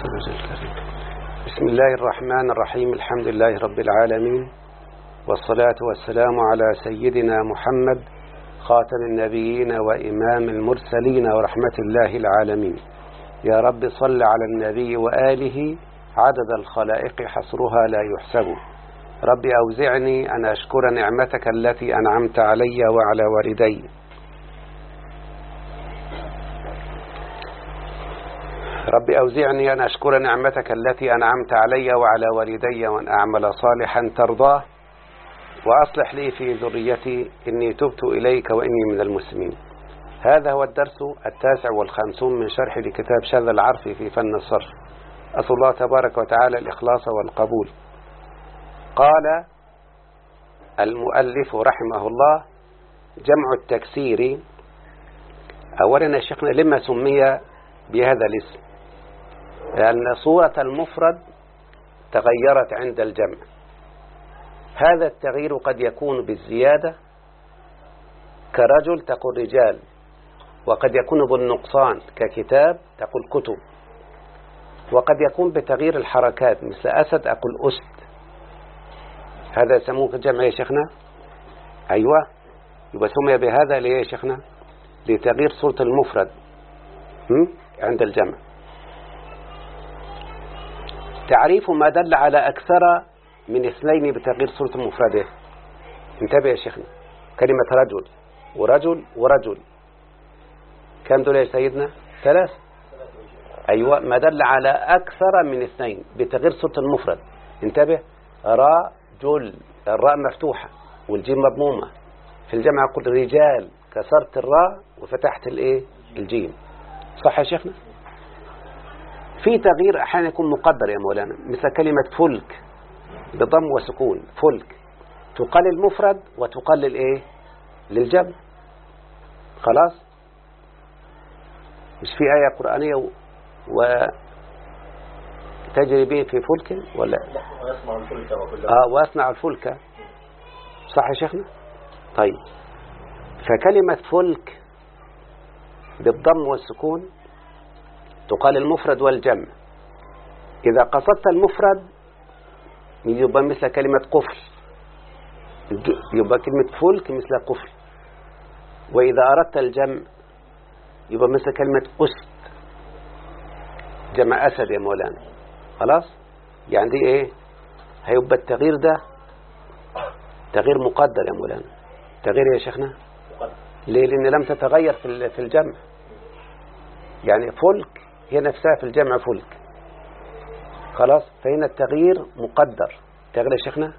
بسم الله الرحمن الرحيم الحمد لله رب العالمين والصلاة والسلام على سيدنا محمد خاتم النبيين وإمام المرسلين ورحمة الله العالمين. يا رب صل على النبي وآله عدد الخلائق حصرها لا يحسب رب أوزعني أن أشكر نعمتك التي أنعمت علي وعلى والدي. رب أوزعني أن أشكر نعمتك التي أنعمت علي وعلى والدي وأن أعمل صالحا ترضاه وأصلح لي في ذريتي. إني تبت إليك وإني من المسلمين. هذا هو الدرس التاسع والخمسون من شرح لكتاب شذ العرف في فن الصرف. أسأل الله تبارك وتعالى الإخلاص والقبول. قال المؤلف رحمه الله جمع التكسير. أولا يا شيخنا لما سمي بهذا الاسم؟ لأن صورة المفرد تغيرت عند الجمع. هذا التغيير قد يكون بالزيادة كرجل تقول رجال وقد يكون بالنقصان ككتاب تقول كتب وقد يكون بتغيير الحركات مثل أسد أقول أسد. هذا يسموه جمع يا شيخنا؟ أيوة يبقى سمي بهذا ليه يا شيخنا؟ لتغيير صورة المفرد عند الجمع. تعريف ما دل على أكثر من اثنين بتغيير صورة المفردة انتبه يا شيخنا. كلمة رجل ورجل ورجل. كم دول يا سيدنا؟ ثلاث. أيوة ما دل على أكثر من اثنين بتغيير صورة المفرد انتبه. رجل الراء مفتوحة والجيم مضمومة. في الجمع قل رجال كسرت الراء وفتحت الإيه؟ الجيم. صح يا شيخنا؟ في تغيير أحيانا يكون مقدر يا مولانا. مثل كلمة فلك بضم وسكون فلك. تقال المفرد وتقال للايه للجمع. خلاص؟ مش في آية قرآنية و تجري به في فلك ولا؟ ويصنع الفلك آه ويصنع الفلك. صح يا شيخنا؟ طيب. فكلمة فلك بالضم والسكون تقال المفرد والجمع. إذا قصدت المفرد يبقى مثل كلمة قفل. يبقى كلمة فلك مثل قفل. وإذا أردت الجمع يبقى مثل كلمة أسد جمع أسد يا مولانا. خلاص؟ يعني دي إيه؟ هيبقى التغيير ده تغيير مقدر يا مولانا. تغيير يا شيخنا؟ ليه؟ لأن لم تتغير في الجمع. يعني فلك هي نفسها في الجمع فلك خلاص؟ فهنا التغيير مقدر. تغيير شيخنا؟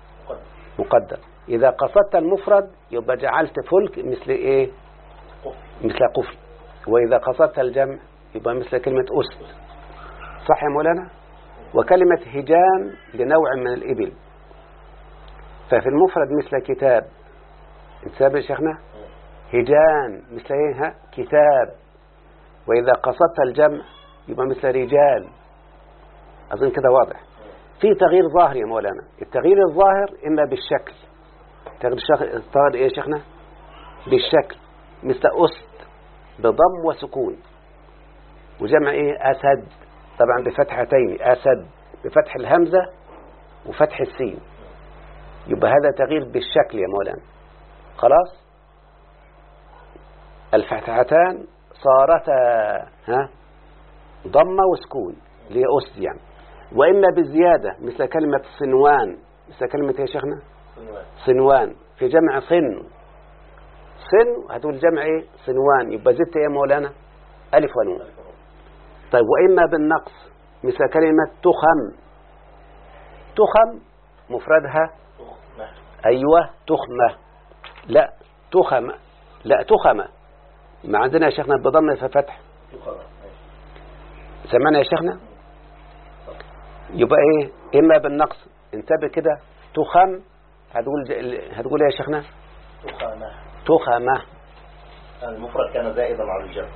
مقدر. إذا قصدت المفرد يبقى جعلت فلك مثل إيه؟ مثل قفل. وإذا قصدت الجمع يبقى مثل كلمة أسد. صح يا مولانا؟ وكلمة هجان لنوع من الإبل. ففي المفرد مثل كتاب. انتساب يا شيخنا؟ هجان مثل إيه؟ كتاب. وإذا قصدت الجمع يبقى مثل رجال. أظن كده واضح. في تغيير ظاهر يا مولانا. التغيير الظاهر إما بالشكل. تغيير إيه يا شيخنا؟ بالشكل. مثل أسد بضم وسكون. وجمع إيه؟ أسد. طبعا بفتحتين أسد بفتح الهمزة وفتح السين. يبقى هذا تغيير بالشكل يا مولانا. خلاص؟ الفتحتان صارتا. ها؟ ضمة وسكون اللي هي يعني. وإما بالزيادة مثل كلمة صنوان. مثل كلمة يا شيخنا؟ صنوان. في جمع صن. صن هتقول جمع إيه؟ صنوان. يبقى زدت إيه مولانا؟ ألف ونون. طيب وإما بالنقص مثل كلمة تخم. تخم مفردها أيوة تخمة. لا تخم. لا تخمة ما عندنا يا شيخنا بضم ففتح سمعنا يا شيخنا؟ يبقى إيه؟ إما بالنقص. انتبه كده. تخم. هتقول هتقول إيه يا شيخنا؟ تخامة. تخمة المفرد كان زائدا على الجمع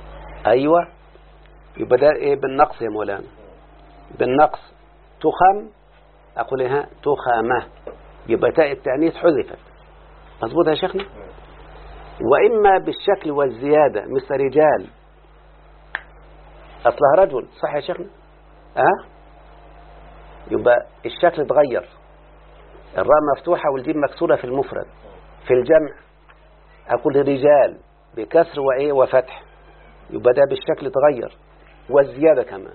أيوه. يبقى ده إيه؟ بالنقص يا مولانا. بالنقص. تخم. أقول إيه؟ تخامة. يبقى تاء التأنيث حذفت. مظبوط يا شيخنا؟ وإما بالشكل والزيادة. مثل رجال. أصلها رجل. صح يا شيخنا؟ أه؟ يبقى الشكل اتغير. الراء مفتوحة والجيم مكسورة في المفرد. في الجمع. أقول رجال بكسر وإيه وفتح. يبقى ده بالشكل اتغير. والزيادة كمان.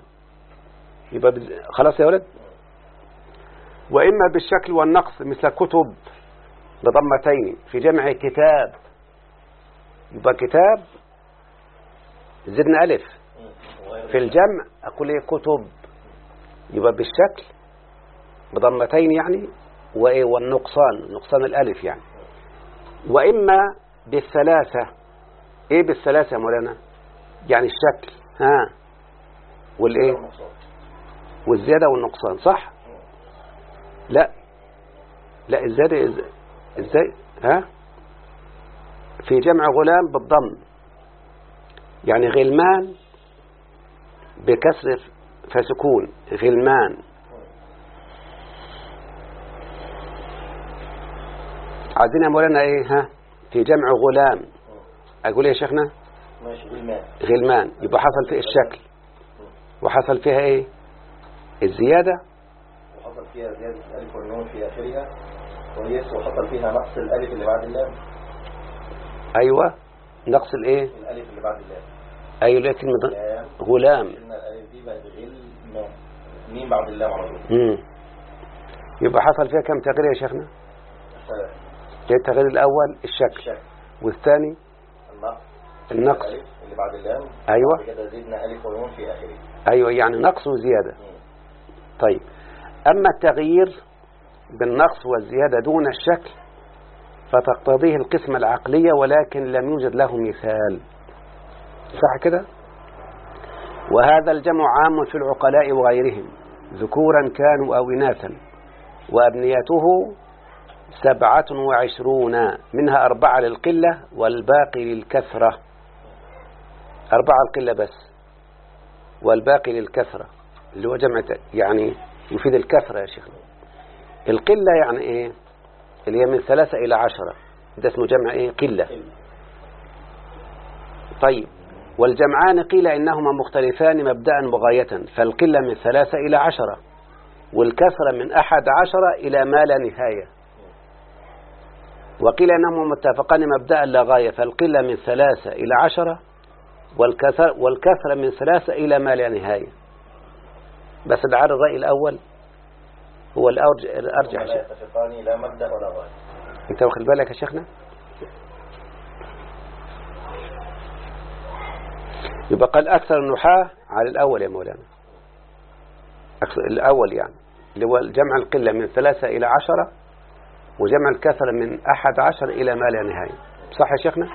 يبقى بز... خلاص يا ولد؟ وإما بالشكل والنقص مثل كتب بضمتين في جمع كتاب. يبقى كتاب زدنا ألف. في الجمع أقول إيه؟ كتب. يبقى بالشكل بضمتين يعني وإيه؟ والنقصان نقصان الألف يعني. وإما بالثلاثة. إيه بالثلاثة يا مولانا؟ يعني الشكل. ها. والإيه؟ والزيادة والنقصان صح؟ لا. لا الزيادة إز- إزاي؟ ها؟ في جمع غلام بالضم. يعني غلمان بكسر فسكون غلمان عايزين يا مولانا إيه؟ ها؟ في جمع غلام. أقول إيه يا شيخنا؟ ماشي بالماء غلمان يبقى حصل فيه الشكل. وحصل فيها إيه؟ الزيادة. وحصل فيها زيادة الألف والنون في آخرها. كويس وحصل فيها نقص الألف اللي بعد اللام. أيوه. نقص الإيه؟ الألف اللي بعد اللام. اللي هي كلمة لام غلام. ميم بعد اللام على طول. يبقى حصل فيها كم تغيير يا شيخنا. إيه التغيير الأول الشكل. الشكل. والثاني النقص. النقص. اللي بعد اللام أيوة. كده زدنا ألف ونون في آخره. أيوه يعني نقص وزيادة. مم. طيب. أما التغيير بالنقص والزيادة دون الشكل فتقتضيه القسمة العقلية ولكن لم يوجد له مثال. صح كده؟ وهذا الجمع عام في العقلاء وغيرهم ذكورا كانوا أو إناثا وأبنيته سبعة وعشرون منها أربعة للقلة والباقي للكثرة. أربعة القلة بس والباقي للكثرة اللي هو جمع يعني يفيد الكثرة يا شيخنا القلة يعني إيه؟ اللي هي من ثلاثة إلى عشرة ده اسمه جمع إيه؟ قلة. طيب والجمعان قيل إنهما مختلفان مبدأ وغاية فالقلة من ثلاثة إلى عشرة والكثرة من أحد عشرة إلى ما لا نهاية. وقيل إنهما متفقان مبدأ لا غاية فالقلة من ثلاثة إلى عشرة والكثرة, والكثرة من ثلاثة إلى ما لا نهاية. بس العار الرأي الأول. هو الأرجح, الأرجح. لا يتفقان لا مبدأ ولا غاية. أنت واخد بالك يا شيخنا؟ يبقى قال أكثر النحاة على الأول يا مولانا. الأول يعني. اللي هو جمع القلة من ثلاثة إلى عشرة وجمع الكثرة من أحد عشر إلى ما لا نهاية. صح يا شيخنا؟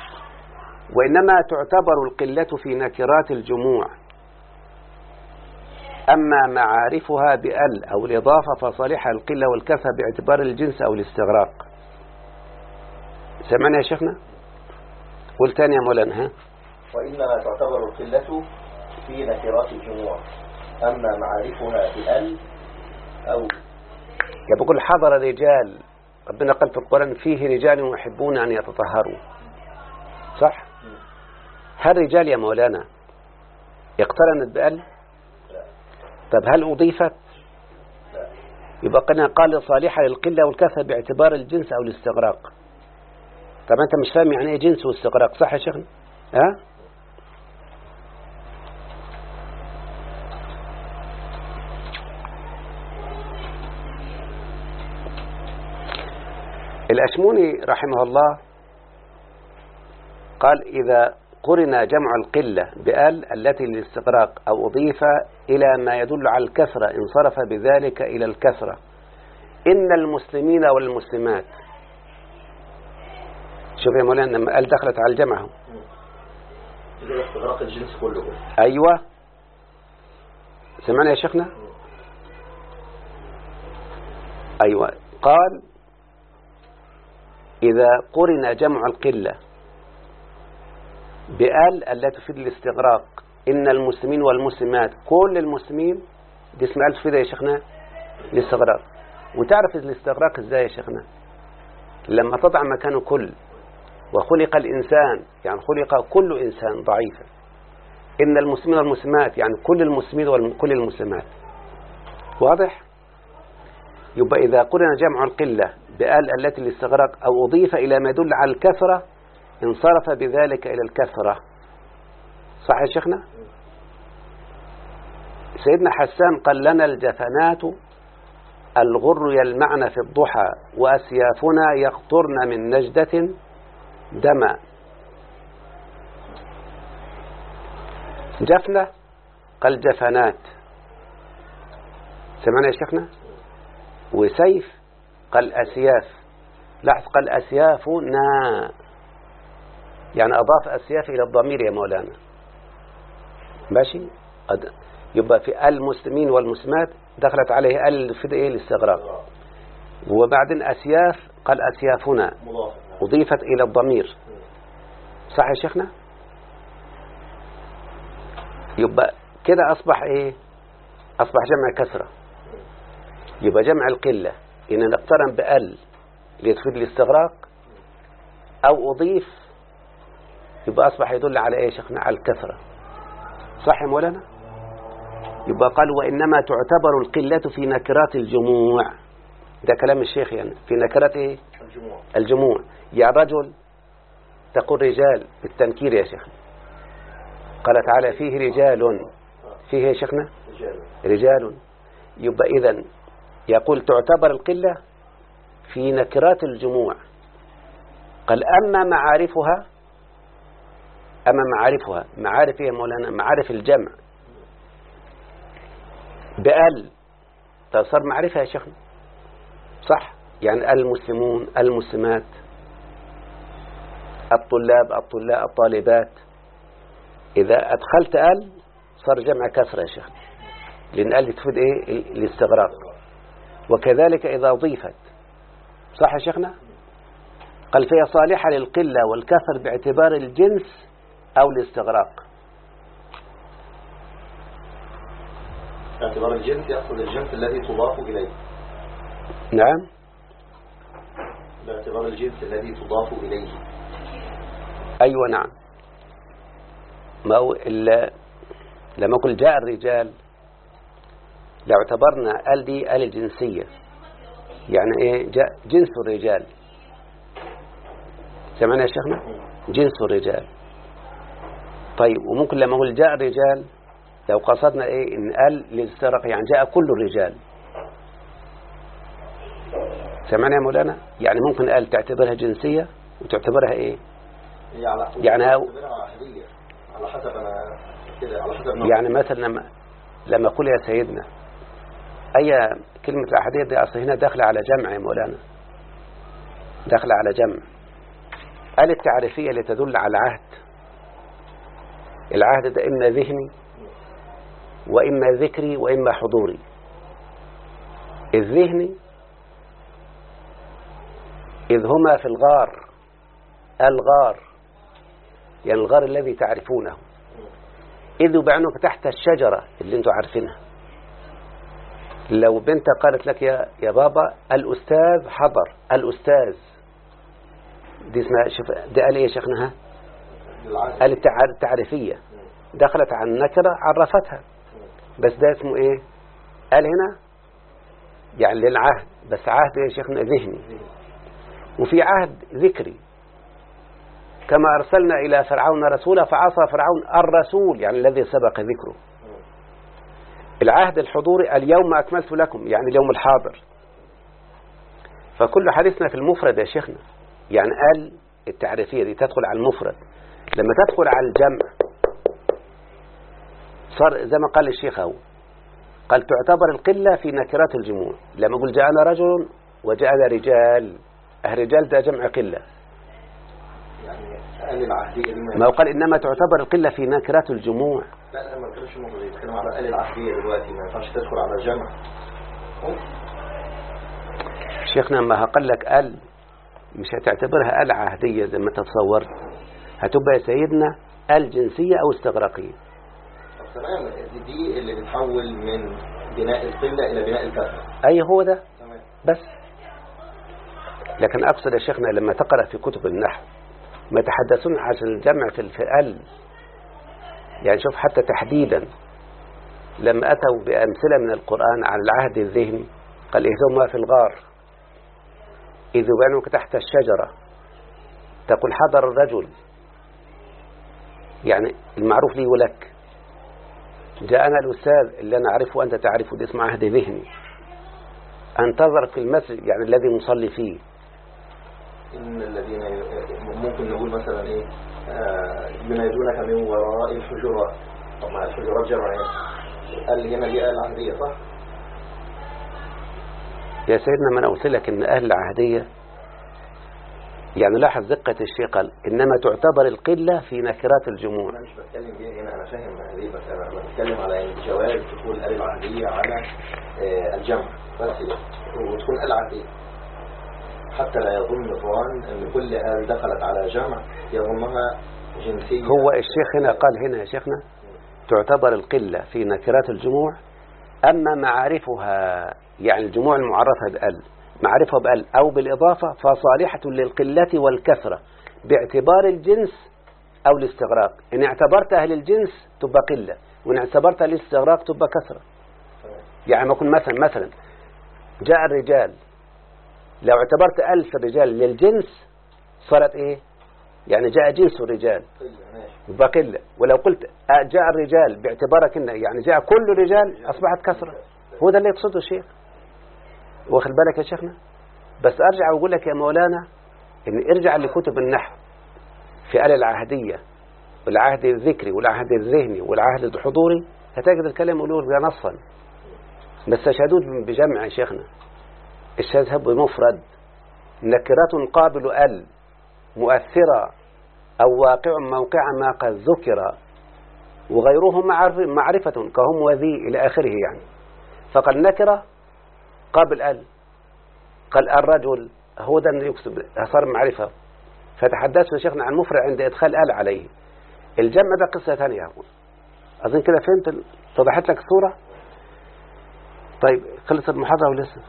وإنما تعتبر القلة في نكرات الجموع. أما معارفها بأل أو الإضافة فصالحها القلة والكثرة باعتبار الجنس أو الاستغراق. سمعنا يا شيخنا؟ قول تاني يا مولانا ها؟ وإنما تعتبر القلة في نكرات الجموع. أما معارفها بأل أو يا بقول حضر رجال. ربنا قال في القرآن فيه رجال يحبون أن يتطهروا. صح؟ هل رجال يا مولانا اقترنت بأل طب هل أضيفت؟ لا. يبقى قلنا قال صالحة للقلة والكثرة باعتبار الجنس أو الاستغراق. طب أنت مش فاهم يعني إيه جنس واستغراق؟ صح يا شيخنا؟ ها؟ الأشموني رحمه الله قال إذا قرن جمع القلة بآل التي للاستغراق أو أضيف إلى ما يدل على الكثرة انصرف بذلك إلى الكثرة. إن المسلمين والمسلمات شوف يا مولانا لما قال دخلت على الجمع استغراق الجنس كله. أيوة. سمعنا يا شيخنا؟ أيوة. قال إذا قرن جمع القلة بآل التي تفيد الاستغراق. إن المسلمين والمسلمات كل المسلمين دي اسم آل تفيد يا شيخنا؟ الاستغراق. وتعرف الاستغراق إزاي يا شيخنا؟ لما تضع مكانه كل وخلق الإنسان يعني خلق كل إنسان ضعيفا. إن المسلمين والمسلمات يعني كل المسلمين وكل المسلمات. واضح؟ يبقى إذا قلنا جمع القلة بآل التي الاستغراق أو أضيف إلى ما يدل على الكثرة انصرف بذلك إلى الكثرة. صح يا شيخنا؟ سيدنا حسان قال لنا الجفنات الغر يلمعن في الضحى وأسيافنا يقطرن من نجدة دما جفنة قال جفنات سمعنا يا شيخنا؟ وسيف قال أسياف. لاحظ قال أسيافنا يعني أضاف أسياف إلى الضمير يا مولانا. ماشي؟ يبقى في المسلمين والمسلمات دخلت عليه ال في إيه الاستغراق. وبعدين أسياف قال أسيافنا. أضيفت إلى الضمير. صح يا شيخنا؟ يبقى كده أصبح إيه؟ أصبح جمع كسرة. يبقى جمع القلة. إن نقترن بأل لتفيد الاستغراق أو أضيف يبقى أصبح يدل على إيه يا شيخنا على الكثرة. صح يا مولانا يبقى قال وإنما تعتبر القلة في نكرات الجموع. ده كلام الشيخ يعني. في نكرات إيه؟ الجموع. الجموع. يا رجل تقول رجال بالتنكير يا شيخنا. قال تعالى فيه رجال. فيه يا شيخنا؟ رجال. رجال. يبقى إذن يقول تعتبر القلة في نكرات الجموع. قال أما معارفها أما معارفها معارف إيه مولانا؟ معارف الجمع. بأل طيب صار معرفة يا شيخنا؟ صح. يعني المسلمون المسلمات الطلاب الطلاب الطالبات. إذا أدخلت أل صار جمع كسرة يا شيخنا. لأن أل تفيد إيه؟ الاستغراق. وكذلك إذا ضيفت. صح يا شيخنا؟ قال فهي صالحة للقلة والكثر باعتبار الجنس أو الاستغراق. اعتبار الجنس يقصد الجنس الذي تضاف إليه. نعم. باعتبار الجنس الذي تضاف إليه. أيوة نعم. ما هو إلا لما أقول جاء الرجال لو اعتبرنا ال دي ال جنسية. يعني إيه؟ جاء جنس الرجال. سمعنا يا شيخنا؟ جنس الرجال. طيب وممكن لما أقول جاء الرجال لو قصدنا إيه؟ إن ال للاستغراق يعني جاء كل الرجال. سمعنا يا مولانا؟ يعني ممكن ال تعتبرها جنسية وتعتبرها إيه؟ يعني. يعني مثلا لما لما أقول يا سيدنا أي كلمة الأحادية دي أصل هنا داخلة على جمع يا مولانا. داخلة على جمع. قال التعريفية اللي تدل على العهد العهد ده إما ذهني وإما ذكري وإما حضوري. الذهني إذ هما في الغار الغار يعني الغار الذي تعرفونه. إذ بعينك تحت الشجرة اللي أنتوا عارفينها. لو بنت قالت لك يا يا بابا الأستاذ حضر الأستاذ. دي اسمها شوف دي قال إيه شيخنا. قال التع- التعريفية. دخلت عن نكرة عرفتها. بس ده اسمه إيه؟ قال هنا؟ يعني للعهد. بس عهد يا شيخنا؟ ذهني. وفي عهد ذكري. كما أرسلنا إلى فرعون رسولا فعصى فرعون الرسول يعني الذي سبق ذكره. العهد الحضوري اليوم أكملت لكم يعني اليوم الحاضر. فكل حديثنا في المفرد يا شيخنا يعني قال التعريفية دي تدخل على المفرد. لما تدخل على الجمع صار زي ما قال الشيخ هو قال تعتبر القلة في نكرات الجموع. لما يقول جاءنا رجل وجاءنا رجال الرجال ده جمع قلة. يعني ما هو قال إنما تعتبر القلة في نكرات الجموع. لا ما بتكلمش النقطة دي بتكلم على العهدية دلوقتي ما ينفعش تدخل على الجمع شيخنا ما قال لك قال مش هتعتبرها آل عهدية زي ما تصورت. هتبقى يا سيدنا آل جنسية أو استغراقية. طب تمام دي, اللي بتحول من بناء القلة إلى بناء الكثرة أي هو ده؟ تمام. بس. لكن أقصد يا شيخنا لما تقرأ في كتب النحو ما يتحدثون عن الجمع في الفئل يعني شوف حتى تحديدا لما أتوا بأمثلة من القرآن على العهد الذهني قال إذ هما في الغار. إذ بينك تحت الشجرة. تقول حضر الرجل. يعني المعروف لي ولك. جاءنا الأستاذ اللي أنا أعرفه وأنت تعرفه اسمه عهد ذهني. انتظرك في المسجد يعني الذي نصلي فيه. إن الذين ممكن نقول مثلا إيه ينادونك من وراء الحجرات طبعا الحجرات جمع إيه قال هنا دي آل عهدية صح؟ يا سيدنا ما أنا قلت لك إن أهل العهدية يعني لاحظ دقة الشيء قال إنما تعتبر القلة في نكرات الجموع أنا مش بتكلم بيها هنا أنا فاهم هذه بس أنا بتكلم على إن جواز تكون العهدية على آه، الجمع. بس وتكون آل عهدية حتى لا يظن ظان أن كل آل دخلت على جمع يظنها جنسية. هو الشيخ هنا قال هنا يا شيخنا تعتبر القلة في نكرات الجموع أما معارفها يعني الجموع المعرفة بأل معرفة بأل أو بالإضافة فصالحة للقلة والكثرة باعتبار الجنس أو الاستغراق. إن اعتبرتها للجنس تبقى قلة وإن اعتبرتها للاستغراق تبقى كثرة. يعني ما يكون مثلا مثلا جاء الرجال لو اعتبرت ألف رجال للجنس صارت إيه؟ يعني جاء جنس الرجال. يبقى قلة ولو قلت جاء الرجال باعتبارك إن يعني جاء كل الرجال أصبحت كثرة هو ده اللي يقصده الشيخ. واخد بالك يا شيخنا؟ بس أرجع وأقول لك يا مولانا إن ارجع لكتب النحو. في آل العهدية والعهد الذكري والعهد الذهني والعهد الحضوري هتجد الكلام يقولوا نصا. بس تشهدون بجمع يا شيخنا. الشاذ بمفرد. نكرة قابل أل مؤثرة أو واقع موقع ما قد ذكر. وغيره معرف- معرفة كهم وذي إلى آخره يعني. فقال نكرة قابل أل. قال الرجل هو ده اللي يكسب صار معرفة. فتحدثنا شيخنا عن مفرع عند إدخال أل عليه. الجمع ده قصة ثانية أقول أظن كده فهمت اتضحت لك الصورة؟ طيب خلصت المحاضرة ولسه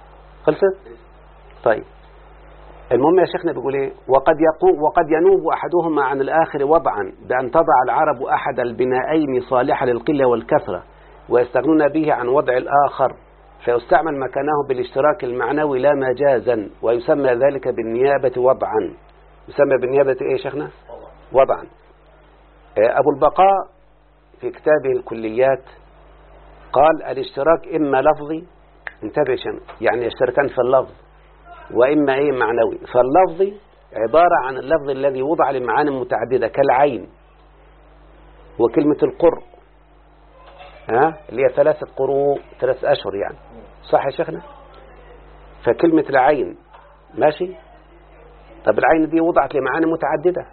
خلصت طيب. المهم يا شيخنا بيقول إيه؟ وقد يقو وقد ينوب أحدهما عن الآخر وضعا بأن تضع العرب أحد البنائين صالحا للقلة والكثرة ويستغنون به عن وضع الآخر. فيستعمل مكانه بالاشتراك المعنوي لا مجازا ويسمى ذلك بالنيابة وضعا. يسمى بالنيابة إيه يا شيخنا؟ وضعا. آه، أبو البقاء في كتابه الكليات قال الاشتراك إما لفظي انتبه شم. يعني يشتركان في اللفظ وإما إيه معنوي. فاللفظ عبارة عن اللفظ الذي وضع لمعان متعددة كالعين وكلمة القر. ها؟ اللي هي ثلاثة قروء ثلاث أشهر يعني. صح يا شيخنا؟ فكلمة العين ماشي؟ طب العين دي وضعت لمعاني متعددة.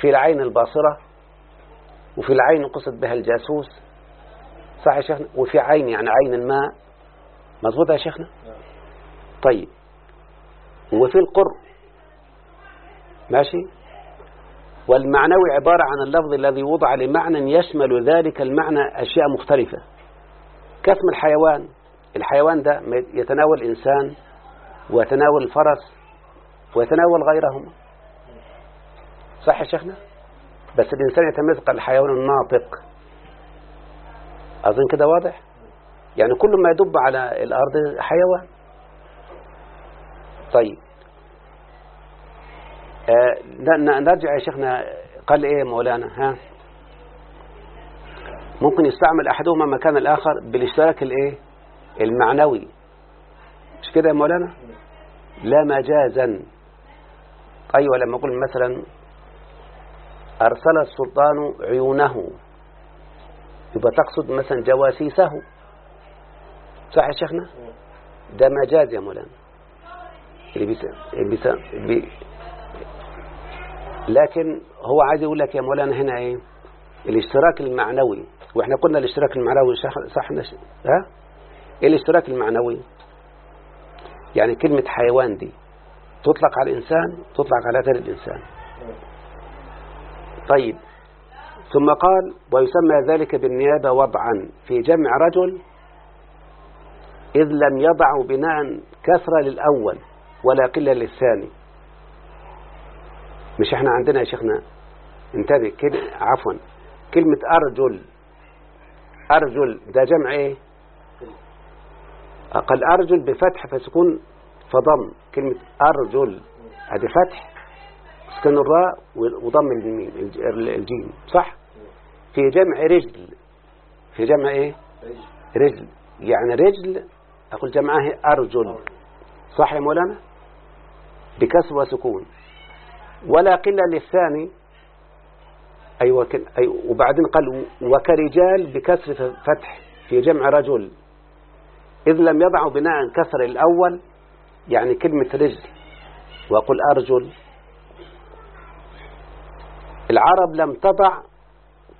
في العين الباصرة وفي العين قصد بها الجاسوس. صح يا شيخنا؟ وفي عين يعني عين الماء. مظبوط يا شيخنا؟ طيب. وفي القرب ماشي؟ والمعنوي عبارة عن اللفظ الذي وضع لمعنى يشمل ذلك المعنى أشياء مختلفة. كاسم الحيوان. الحيوان ده يتناول الإنسان ويتناول الفرس ويتناول غيرهما. صح يا شيخنا؟ بس الإنسان يتميز قال الحيوان الناطق. أظن كده واضح؟ يعني كل ما يدب على الأرض حيوان. طيب. آه نرجع يا شيخنا قال إيه مولانا؟ ها؟ ممكن يستعمل أحدهما مكان الآخر بالاشتراك الإيه؟ المعنوي. مش كده يا مولانا؟ لا مجازا. أيوه لما أقول مثلا أرسل السلطان عيونه. يبقى تقصد مثلا جواسيسه. صح يا شيخنا؟ ده مجاز يا مولانا. اللي بيسا اللي بي لكن هو عايز يقول لك يا مولانا هنا إيه؟ الاشتراك المعنوي وإحنا قلنا الاشتراك المعنوي صح نش... ها؟ الاشتراك المعنوي يعني كلمة حيوان دي تطلق على الإنسان تطلق على غير الإنسان. طيب ثم قال ويسمى ذلك بالنيابة وضعا في جمع رجل إذ لم يضع بناء كثرة للأول ولا قلة للثاني. مش إحنا عندنا يا شيخنا؟ انتبه كده عفوا. كلمة أرجل. أرجل ده جمع إيه؟ قال أرجل بفتح فسكون فضم. كلمة أرجل هذه فتح. سكن الراء وضم الميم الج- الجيم. صح؟ في جمع رجل. في جمع إيه؟ رجل. يعني رجل أقول جمعها أرجل صح مولانا بكسر وسكون. ولا قلة للثاني أيوة كن- أي وبعدين قال وكرجال بكسر فتح في جمع رجل. إذ لم يضعوا بناء كسر الأول يعني كلمة رجل. وقل أرجل. العرب لم تضع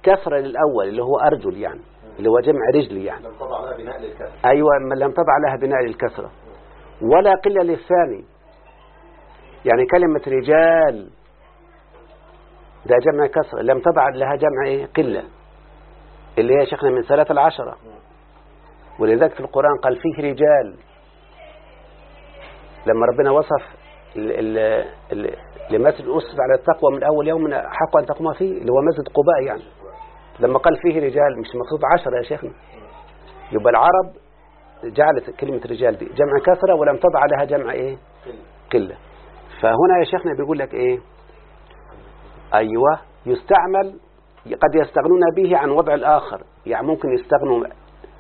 كسر للأول اللي هو أرجل يعني. اللي هو جمع رجل يعني. لم تضع لها بناء للكسر أيوة ما لم تضع لها بناء للكسرة. ولا قلة للثاني. يعني كلمة رجال ده جمع كسر لم تضع لها جمع إيه؟ قلة. اللي هي شيخنا من ثلاثة العشرة. ولذلك في القرآن قال فيه رجال. لما ربنا وصف لمسجد أسس على التقوى من أول يوم حق أن تقوم فيه اللي هو مسجد قباء يعني. لما قال فيه رجال مش مقصود عشرة يا شيخنا. يبقى العرب جعلت كلمة رجال دي جمع كثرة ولم تضع لها جمع إيه؟ قلة. فهنا يا شيخنا بيقول لك إيه؟ أيوة يستعمل قد يستغنون به عن وضع الآخر. يعني ممكن يستغنوا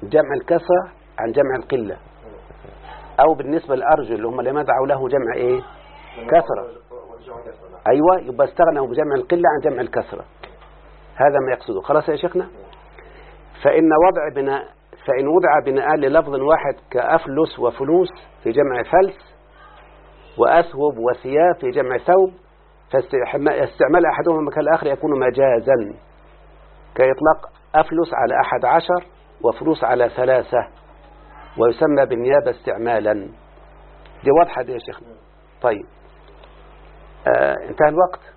جمع الكسرة عن جمع القلة. أو بالنسبة للأرجل اللي هم لم يدعوا له جمع إيه؟ كسرة. أيوة يبقى استغنوا بجمع القلة عن جمع الكسرة. هذا ما يقصده. خلاص يا شيخنا؟ فإن وضع بناء فإن وضع بناء للفظ واحد كأفلس وفلوس في جمع فلس وأثوب وثياب في جمع ثوب فاستعمال أحدهما مكان الآخر يكون مجازا. كإطلاق أفلس على أحد عشر وفلوس على ثلاثة ويسمى بالنيابة استعمالا. دي واضحة دي يا شيخنا؟ طيب. آه انتهى الوقت.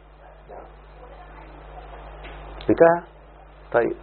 انتهى طيب.